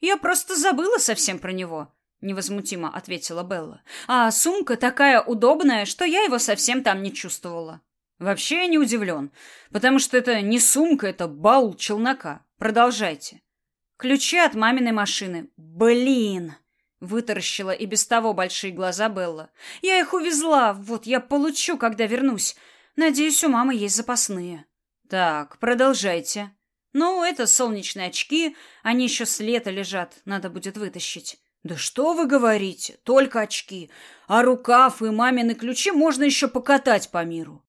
Я просто забыла совсем про него, невозмутимо ответила Белла. А сумка такая удобная, что я его совсем там не чувствовала. Вообще я не удивлен, потому что это не сумка, это баул челнока. Продолжайте. Ключи от маминой машины. Блин, вытаращила и без того большие глаза Белла. Я их увезла. Вот я получу, когда вернусь. Надеюсь, у мамы есть запасные. Так, продолжайте. Ну, это солнечные очки, они еще с лета лежат, надо будет вытащить. Да что вы говорите? Только очки. А рукав и мамины ключи можно еще покатать по миру.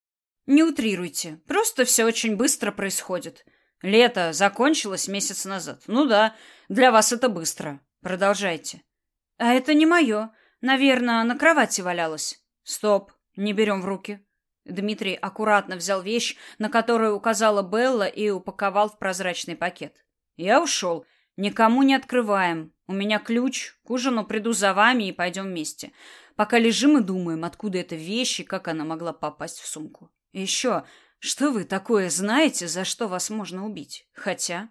Не утрируйте. Просто все очень быстро происходит. Лето закончилось месяц назад. Ну да, для вас это быстро. Продолжайте. А это не мое. Наверное, на кровати валялось. Стоп, не берем в руки. Дмитрий аккуратно взял вещь, на которую указала Белла, и упаковал в прозрачный пакет. Я ушел. Никому не открываем. У меня ключ. К ужину приду за вами и пойдем вместе. Пока лежим и думаем, откуда эта вещь и как она могла попасть в сумку. Еще, что вы такое знаете, за что вас можно убить? Хотя...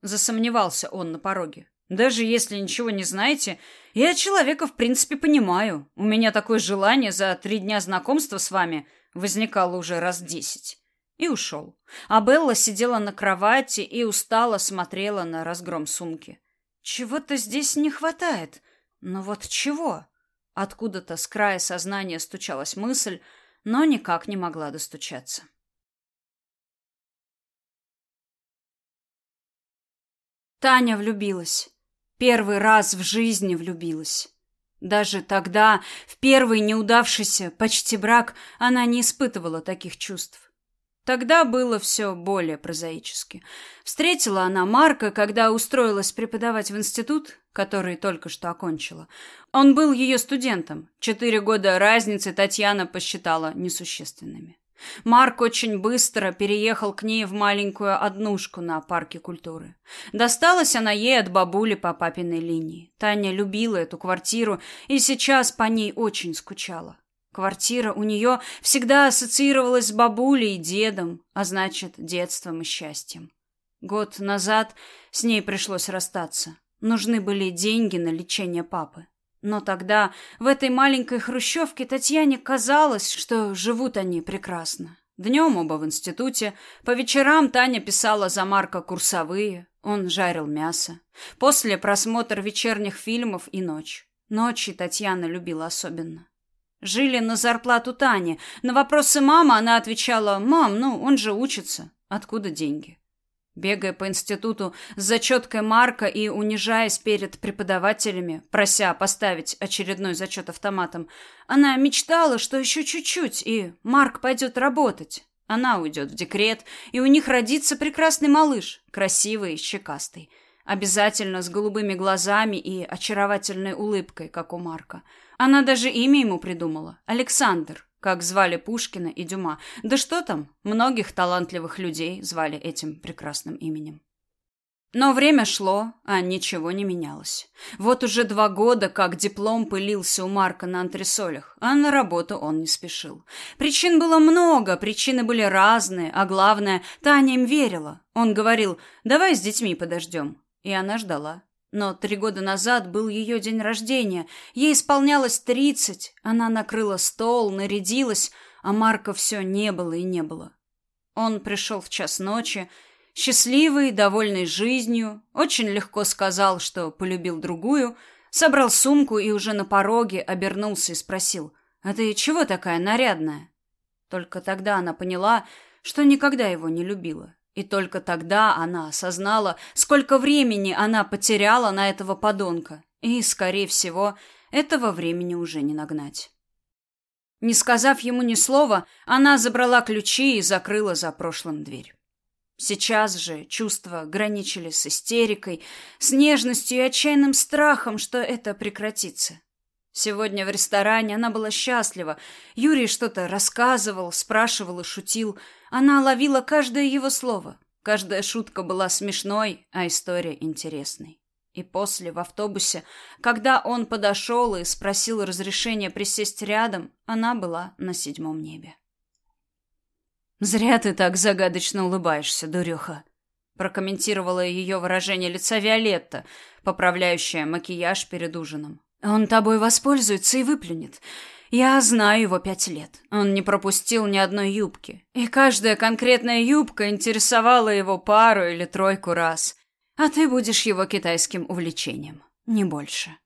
Засомневался он на пороге. Даже если ничего не знаете, я человека в принципе понимаю. У меня такое желание за три дня знакомства с вами возникало уже раз десять. И ушел. А Белла сидела на кровати и устало смотрела на разгром сумки. Чего-то здесь не хватает. Но вот чего? Откуда-то с края сознания стучалась мысль, но никак не могла достучаться. Таня влюбилась. Первый раз в жизни влюбилась. Даже тогда, в первый неудавшийся, почти брак, она не испытывала таких чувств. Тогда было все более прозаически. Встретила она Марка, когда устроилась преподавать в институт, который только что окончила. Он был ее студентом. Четыре года разницы Татьяна посчитала несущественными. Марк очень быстро переехал к ней в маленькую однушку на парке культуры. Досталась она ей от бабули по папиной линии. Таня любила эту квартиру и сейчас по ней очень скучала. Квартира у нее всегда ассоциировалась с бабулей и дедом, а значит, детством и счастьем. Год назад с ней пришлось расстаться. Нужны были деньги на лечение папы. Но тогда в этой маленькой хрущевке Татьяне казалось, что живут они прекрасно. Днем оба в институте, по вечерам Таня писала за Марка курсовые, он жарил мясо. После просмотр вечерних фильмов и ночь. Ночи Татьяна любила особенно. Жили на зарплату Тани. На вопросы мамы она отвечала, «Мам, ну, он же учится. Откуда деньги?» Бегая по институту с зачеткой Марка и унижаясь перед преподавателями, прося поставить очередной зачет автоматом, она мечтала, что еще чуть-чуть, и Марк пойдет работать. Она уйдет в декрет, и у них родится прекрасный малыш, красивый и щекастый. Обязательно с голубыми глазами и очаровательной улыбкой, как у Марка. Она даже имя ему придумала – Александр как звали Пушкина и Дюма. Да что там, многих талантливых людей звали этим прекрасным именем. Но время шло, а ничего не менялось. Вот уже два года, как диплом пылился у Марка на антресолях, а на работу он не спешил. Причин было много, причины были разные, а главное, Таня им верила. Он говорил, давай с детьми подождем. И она ждала. Но три года назад был ее день рождения. Ей исполнялось тридцать. Она накрыла стол, нарядилась, а Марка все не было и не было. Он пришел в час ночи, счастливый, довольный жизнью, очень легко сказал, что полюбил другую, собрал сумку и уже на пороге обернулся и спросил, «А ты чего такая нарядная?» Только тогда она поняла, что никогда его не любила. И только тогда она осознала, сколько времени она потеряла на этого подонка. И, скорее всего, этого времени уже не нагнать. Не сказав ему ни слова, она забрала ключи и закрыла за прошлым дверь. Сейчас же чувства граничили с истерикой, с нежностью и отчаянным страхом, что это прекратится. Сегодня в ресторане она была счастлива. Юрий что-то рассказывал, спрашивал и шутил. Она ловила каждое его слово. Каждая шутка была смешной, а история интересной. И после, в автобусе, когда он подошел и спросил разрешения присесть рядом, она была на седьмом небе. «Зря ты так загадочно улыбаешься, дуреха», прокомментировала ее выражение лица Виолетта, поправляющая макияж перед ужином. Он тобой воспользуется и выплюнет. Я знаю его пять лет. Он не пропустил ни одной юбки. И каждая конкретная юбка интересовала его пару или тройку раз. А ты будешь его китайским увлечением. Не больше.